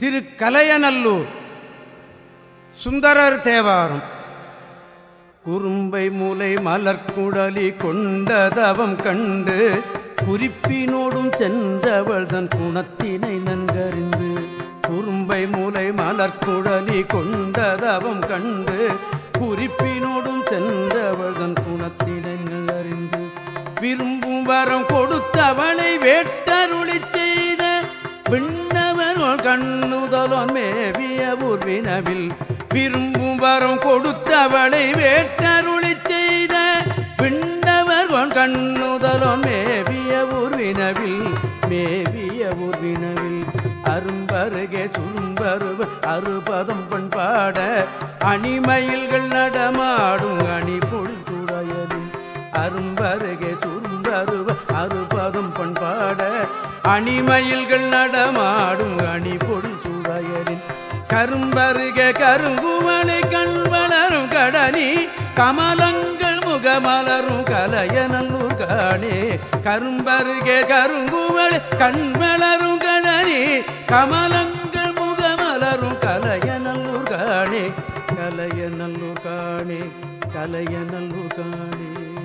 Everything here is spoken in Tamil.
திரு கலையநல்லூர் சுந்தரர் தேவாரம். குறும்பை மூலை மலர்குடலி கொண்டதவம் கண்டு குறிப்பினோடும் சென்றவள் தன் குணத்தினை நன்கறிந்து குறும்பை மூலை மலர்குடலி கொண்டதவம் கண்டு குறிப்பினோடும் சென்றவள் தன் குணத்தினை நன்கறிந்து விரும்பும் வரம் கொடுத்தவளை வேட்டருளி செய்த விண்ணவர்கள் கண்ணுதலோன் மேவிய உர்வினவில் விரும்பும் வரம் கொடுத்தவளை வேட்டருளி செய்த விண்ணவர்கள் கண்ணுதலோன் மேவிய உர்வினவில் மேவிய உர்வினவில் அரும்பருகே சுரும்பருவ அறுபதம் பண்பாட அணிமயில்கள் நடமாடும் அணி பொழில் அரும்பருகே சுரும்பருவ அறுபதம் பண்பாட அணிமயில்கள் நடமாடும் அணி பொழில் சூழலின் கரும்பருக கருங்குவளை கண் வளரும் கடனி. கமலங்கள் முகமலரும் கலையநல்லூர் காணே. கரும்பருக கருங்குவளை கண் வளரும் கடனி. கமலங்கள் முகமலரும் கலையநல்லூர் காணே. கலையநல்லூர் காணே. கலையநல்லூர் காணே.